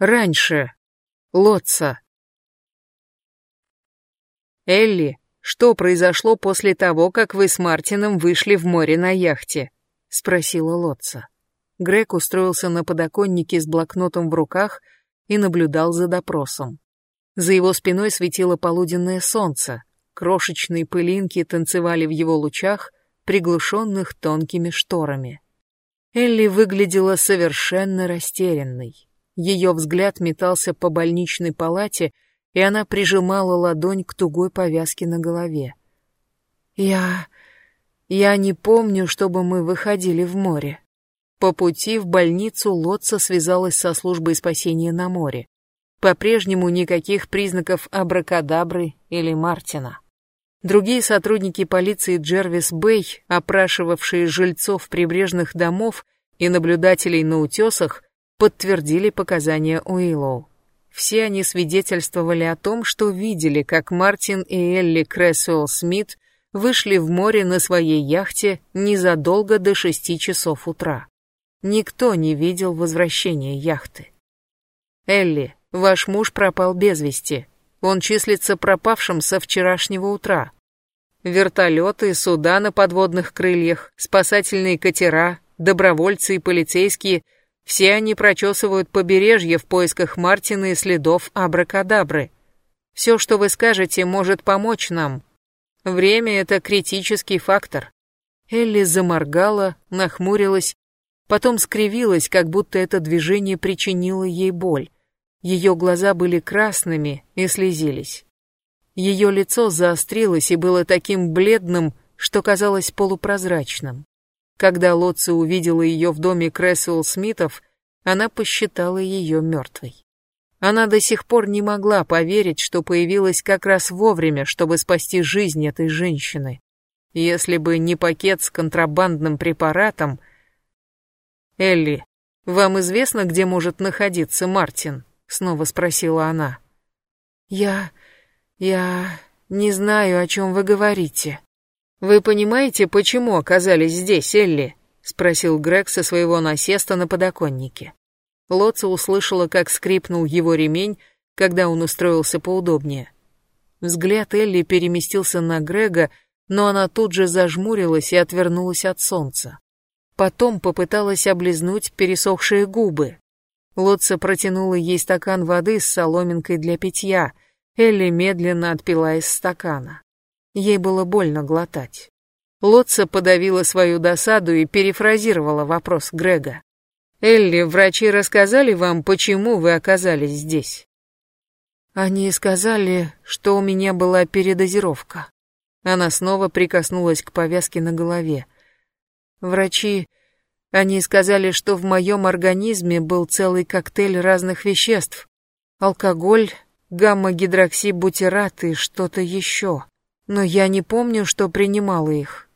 Раньше. Лотца. Элли, что произошло после того, как вы с Мартином вышли в море на яхте? Спросила Лотца. Грег устроился на подоконнике с блокнотом в руках и наблюдал за допросом. За его спиной светило полуденное солнце, крошечные пылинки танцевали в его лучах, приглушенных тонкими шторами. Элли выглядела совершенно растерянной. Ее взгляд метался по больничной палате, и она прижимала ладонь к тугой повязке на голове. «Я... я не помню, чтобы мы выходили в море». По пути в больницу Лотца связалась со службой спасения на море. По-прежнему никаких признаков абракадабры или Мартина. Другие сотрудники полиции Джервис Бэй, опрашивавшие жильцов прибрежных домов и наблюдателей на утесах, подтвердили показания Уиллоу. Все они свидетельствовали о том, что видели, как Мартин и Элли Крэсуэлл Смит вышли в море на своей яхте незадолго до шести часов утра. Никто не видел возвращения яхты. «Элли, ваш муж пропал без вести. Он числится пропавшим со вчерашнего утра. Вертолеты, суда на подводных крыльях, спасательные катера, добровольцы и полицейские – все они прочесывают побережье в поисках Мартина и следов абракадабры. Все, что вы скажете, может помочь нам. Время — это критический фактор. Элли заморгала, нахмурилась, потом скривилась, как будто это движение причинило ей боль. Ее глаза были красными и слезились. Ее лицо заострилось и было таким бледным, что казалось полупрозрачным. Когда Лотца увидела ее в доме Крэсуэлл Смитов, она посчитала ее мертвой. Она до сих пор не могла поверить, что появилась как раз вовремя, чтобы спасти жизнь этой женщины. Если бы не пакет с контрабандным препаратом... «Элли, вам известно, где может находиться Мартин?» — снова спросила она. «Я... я... не знаю, о чем вы говорите». «Вы понимаете, почему оказались здесь, Элли?» — спросил Грег со своего насеста на подоконнике. Лотца услышала, как скрипнул его ремень, когда он устроился поудобнее. Взгляд Элли переместился на Грега, но она тут же зажмурилась и отвернулась от солнца. Потом попыталась облизнуть пересохшие губы. Лотца протянула ей стакан воды с соломинкой для питья. Элли медленно отпила из стакана. Ей было больно глотать. Лотца подавила свою досаду и перефразировала вопрос Грега. «Элли, врачи рассказали вам, почему вы оказались здесь?» «Они сказали, что у меня была передозировка». Она снова прикоснулась к повязке на голове. «Врачи, они сказали, что в моем организме был целый коктейль разных веществ. Алкоголь, гамма-гидроксибутират и что-то еще но я не помню, что принимала их.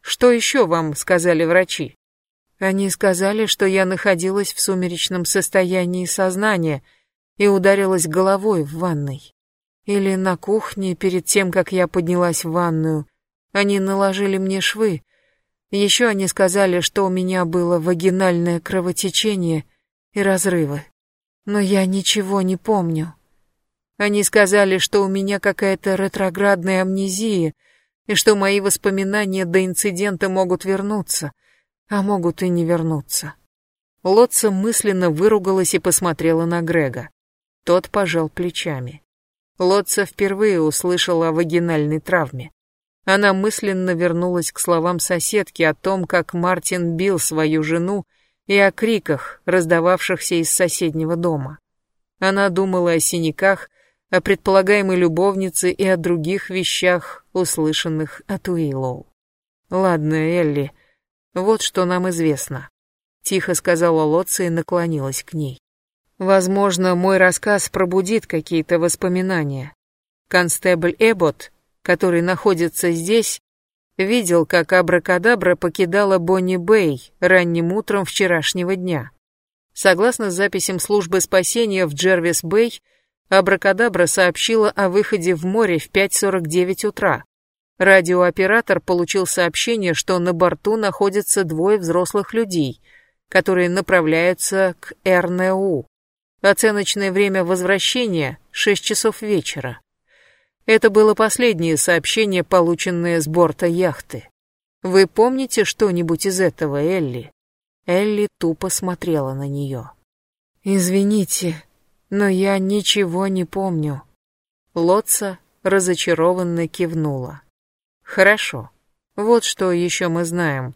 Что еще вам сказали врачи? Они сказали, что я находилась в сумеречном состоянии сознания и ударилась головой в ванной. Или на кухне перед тем, как я поднялась в ванную. Они наложили мне швы. Еще они сказали, что у меня было вагинальное кровотечение и разрывы. Но я ничего не помню. Они сказали, что у меня какая-то ретроградная амнезия, и что мои воспоминания до инцидента могут вернуться, а могут и не вернуться. Лотца мысленно выругалась и посмотрела на Грега. Тот пожал плечами. Лотца впервые услышала о вагинальной травме. Она мысленно вернулась к словам соседки о том, как Мартин бил свою жену, и о криках, раздававшихся из соседнего дома. Она думала о синяках, о предполагаемой любовнице и о других вещах, услышанных от Уиллоу. «Ладно, Элли, вот что нам известно», — тихо сказала Лотца и наклонилась к ней. «Возможно, мой рассказ пробудит какие-то воспоминания. Констебль Эббот, который находится здесь, видел, как Абракадабра покидала Бонни Бэй ранним утром вчерашнего дня. Согласно записям службы спасения в Джервис Бэй, Абракадабра сообщила о выходе в море в 5.49 утра. Радиооператор получил сообщение, что на борту находятся двое взрослых людей, которые направляются к РНУ. Оценочное время возвращения — 6 часов вечера. Это было последнее сообщение, полученное с борта яхты. Вы помните что-нибудь из этого, Элли? Элли тупо смотрела на нее. Извините, но я ничего не помню. Лотца разочарованно кивнула. Хорошо. Вот что еще мы знаем.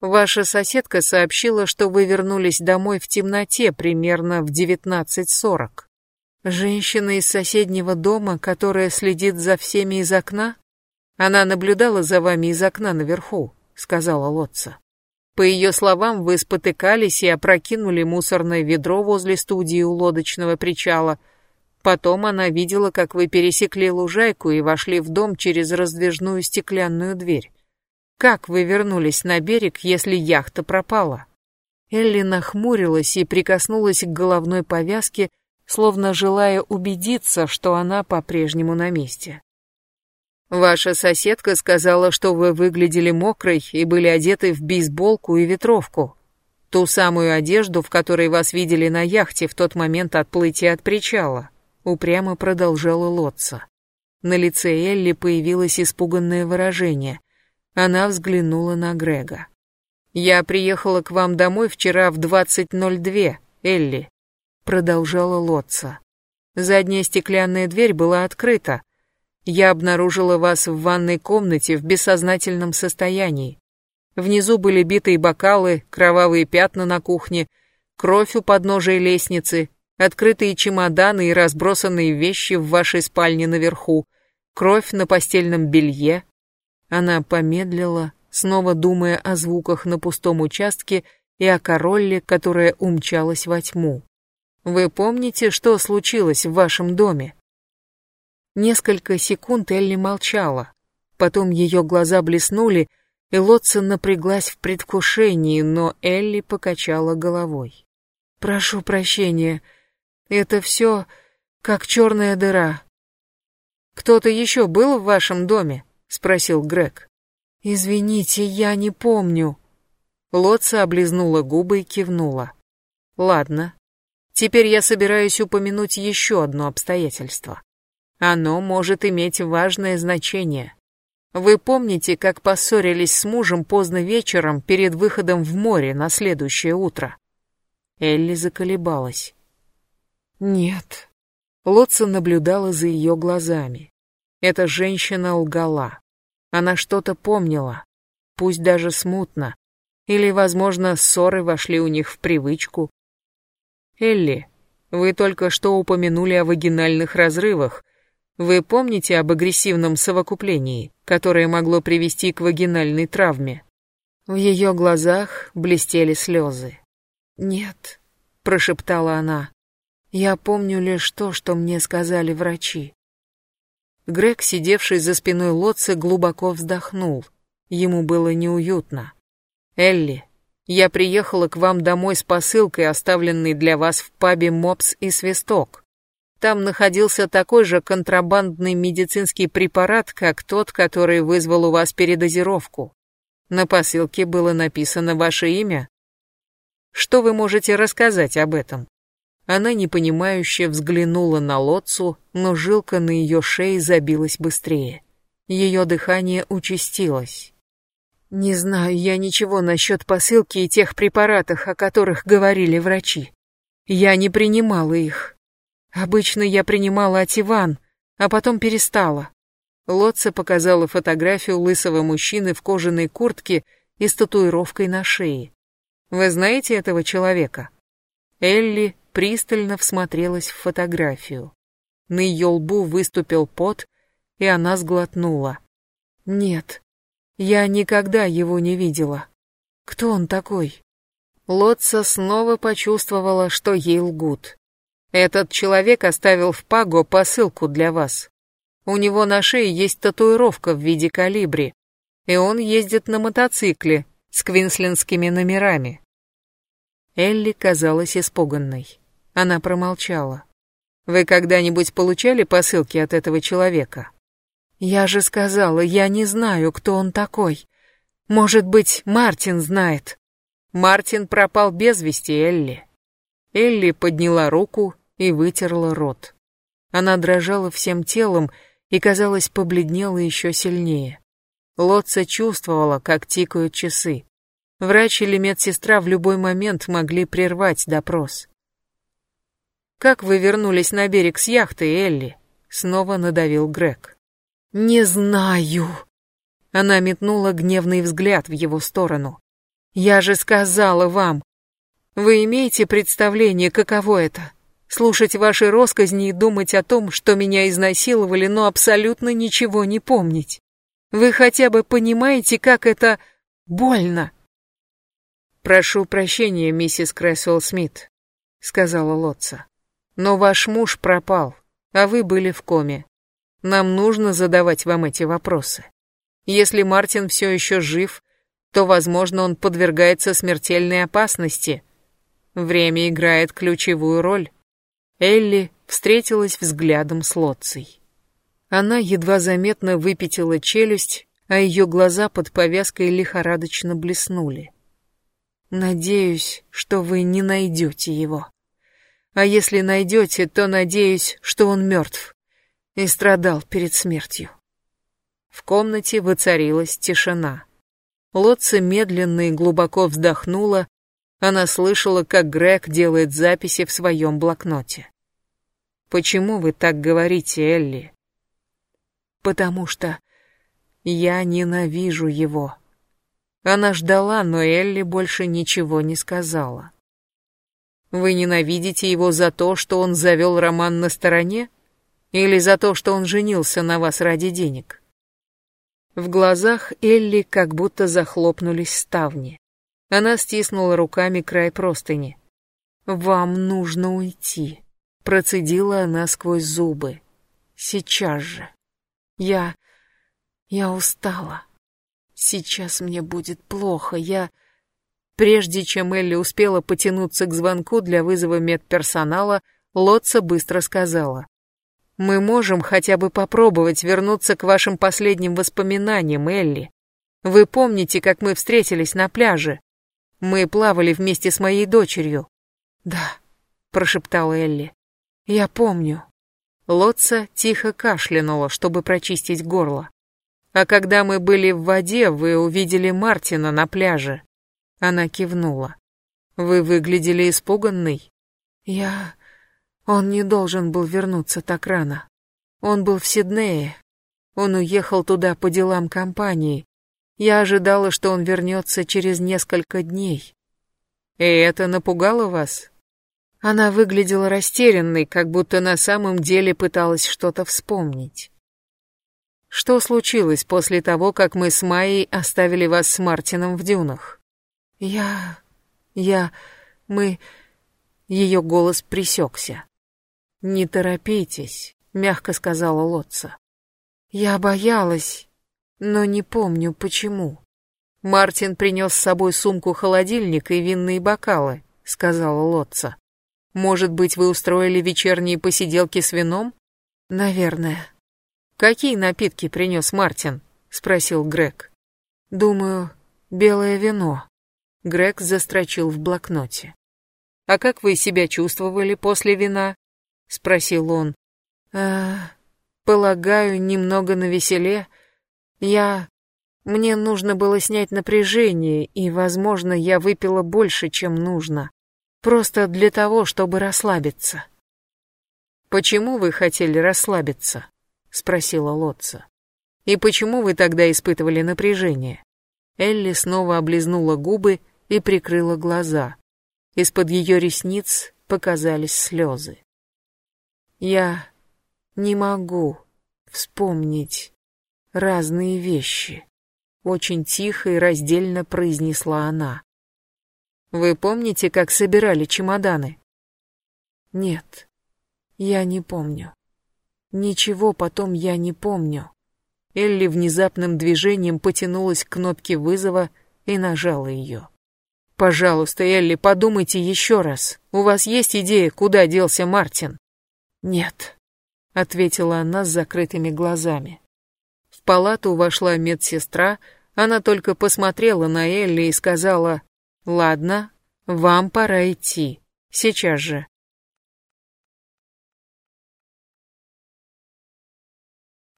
Ваша соседка сообщила, что вы вернулись домой в темноте примерно в 19.40. Женщина из соседнего дома, которая следит за всеми из окна? Она наблюдала за вами из окна наверху, сказала Лотца. По ее словам, вы спотыкались и опрокинули мусорное ведро возле студии у лодочного причала. Потом она видела, как вы пересекли лужайку и вошли в дом через раздвижную стеклянную дверь. Как вы вернулись на берег, если яхта пропала? Элли нахмурилась и прикоснулась к головной повязке, словно желая убедиться, что она по-прежнему на месте. «Ваша соседка сказала, что вы выглядели мокрой и были одеты в бейсболку и ветровку. Ту самую одежду, в которой вас видели на яхте в тот момент отплытия от причала», упрямо продолжала Лотца. На лице Элли появилось испуганное выражение. Она взглянула на Грега. «Я приехала к вам домой вчера в 20.02, Элли продолжала Лотца. Задняя стеклянная дверь была открыта. Я обнаружила вас в ванной комнате в бессознательном состоянии. Внизу были битые бокалы, кровавые пятна на кухне, кровь у подножия лестницы, открытые чемоданы и разбросанные вещи в вашей спальне наверху, кровь на постельном белье. Она помедлила, снова думая о звуках на пустом участке и о королле, которая умчалась во тьму. Вы помните, что случилось в вашем доме? Несколько секунд Элли молчала. Потом ее глаза блеснули, и Лотца напряглась в предвкушении, но Элли покачала головой. «Прошу прощения, это все как черная дыра». «Кто-то еще был в вашем доме?» — спросил Грег. «Извините, я не помню». Лотца облизнула губы и кивнула. «Ладно, Теперь я собираюсь упомянуть еще одно обстоятельство. Оно может иметь важное значение. Вы помните, как поссорились с мужем поздно вечером перед выходом в море на следующее утро? Элли заколебалась. Нет. Лотца наблюдала за ее глазами. Эта женщина лгала. Она что-то помнила, пусть даже смутно. Или, возможно, ссоры вошли у них в привычку, Элли, вы только что упомянули о вагинальных разрывах. Вы помните об агрессивном совокуплении, которое могло привести к вагинальной травме? В ее глазах блестели слезы. «Нет», — прошептала она, — «я помню лишь то, что мне сказали врачи». Грег, сидевший за спиной Лотца, глубоко вздохнул. Ему было неуютно. «Элли, я приехала к вам домой с посылкой, оставленной для вас в пабе «Мопс» и «Свисток». Там находился такой же контрабандный медицинский препарат, как тот, который вызвал у вас передозировку. На посылке было написано ваше имя. Что вы можете рассказать об этом? Она непонимающе взглянула на Лотцу, но жилка на ее шее забилась быстрее. Ее дыхание участилось. Не знаю я ничего насчет посылки и тех препаратов, о которых говорили врачи. Я не принимала их. Обычно я принимала ативан, а потом перестала. Лотца показала фотографию лысого мужчины в кожаной куртке и с татуировкой на шее. Вы знаете этого человека? Элли пристально всмотрелась в фотографию. На ее лбу выступил пот, и она сглотнула. Нет, я никогда его не видела. Кто он такой? Лотца снова почувствовала, что ей лгут. Этот человек оставил в Паго посылку для вас. У него на шее есть татуировка в виде калибри, и он ездит на мотоцикле с квинслендскими номерами. Элли казалась испуганной. Она промолчала. Вы когда-нибудь получали посылки от этого человека? Я же сказала, я не знаю, кто он такой. Может быть, Мартин знает. Мартин пропал без вести, Элли. Элли подняла руку и вытерла рот. Она дрожала всем телом и, казалось, побледнела еще сильнее. Лотца чувствовала, как тикают часы. Врач или медсестра в любой момент могли прервать допрос. «Как вы вернулись на берег с яхты, Элли?» Снова надавил Грег. «Не знаю». Она метнула гневный взгляд в его сторону. «Я же сказала вам. Вы имеете представление, каково это? Слушать ваши росказни и думать о том, что меня изнасиловали, но абсолютно ничего не помнить. Вы хотя бы понимаете, как это больно?» «Прошу прощения, миссис Крэсвелл Смит», — сказала Лотца. «Но ваш муж пропал, а вы были в коме. Нам нужно задавать вам эти вопросы. Если Мартин все еще жив, то, возможно, он подвергается смертельной опасности. Время играет ключевую роль. Элли встретилась взглядом с Лотцей. Она едва заметно выпятила челюсть, а ее глаза под повязкой лихорадочно блеснули. «Надеюсь, что вы не найдете его. А если найдете, то надеюсь, что он мертв и страдал перед смертью». В комнате воцарилась тишина. Лотца медленно и глубоко вздохнула, она слышала, как Грег делает записи в своем блокноте. «Почему вы так говорите, Элли?» «Потому что я ненавижу его». Она ждала, но Элли больше ничего не сказала. «Вы ненавидите его за то, что он завел роман на стороне? Или за то, что он женился на вас ради денег?» В глазах Элли как будто захлопнулись ставни. Она стиснула руками край простыни. «Вам нужно уйти», — процедила она сквозь зубы. «Сейчас же. Я... я устала. Сейчас мне будет плохо. Я...» Прежде чем Элли успела потянуться к звонку для вызова медперсонала, Лотца быстро сказала. «Мы можем хотя бы попробовать вернуться к вашим последним воспоминаниям, Элли. Вы помните, как мы встретились на пляже? Мы плавали вместе с моей дочерью. Да, прошептала Элли. Я помню. Лотца тихо кашлянула, чтобы прочистить горло. А когда мы были в воде, вы увидели Мартина на пляже. Она кивнула. Вы выглядели испуганной. Я... Он не должен был вернуться так рано. Он был в Сиднее. Он уехал туда по делам компании, я ожидала, что он вернется через несколько дней. И это напугало вас? Она выглядела растерянной, как будто на самом деле пыталась что-то вспомнить. Что случилось после того, как мы с Майей оставили вас с Мартином в дюнах? Я... я... мы... Ее голос присекся. «Не торопитесь», — мягко сказала Лотца. «Я боялась, но не помню почему. Мартин принес с собой сумку-холодильник и винные бокалы, сказала Лотца. Может быть, вы устроили вечерние посиделки с вином? Наверное. Какие напитки принес Мартин? спросил Грег. Думаю, белое вино. Грег застрочил в блокноте. А как вы себя чувствовали после вина? спросил он. Э, полагаю, немного навеселе. Я... Мне нужно было снять напряжение, и, возможно, я выпила больше, чем нужно. Просто для того, чтобы расслабиться. «Почему вы хотели расслабиться?» — спросила Лотца. «И почему вы тогда испытывали напряжение?» Элли снова облизнула губы и прикрыла глаза. Из-под ее ресниц показались слезы. «Я не могу вспомнить разные вещи. Очень тихо и раздельно произнесла она. Вы помните, как собирали чемоданы? Нет, я не помню. Ничего потом я не помню. Элли внезапным движением потянулась к кнопке вызова и нажала ее. «Пожалуйста, Элли, подумайте еще раз. У вас есть идея, куда делся Мартин?» «Нет», — ответила она с закрытыми глазами палату вошла медсестра, она только посмотрела на Элли и сказала, «Ладно, вам пора идти. Сейчас же.